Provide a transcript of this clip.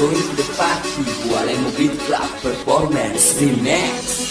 so is the party while I'm beat club performance remax.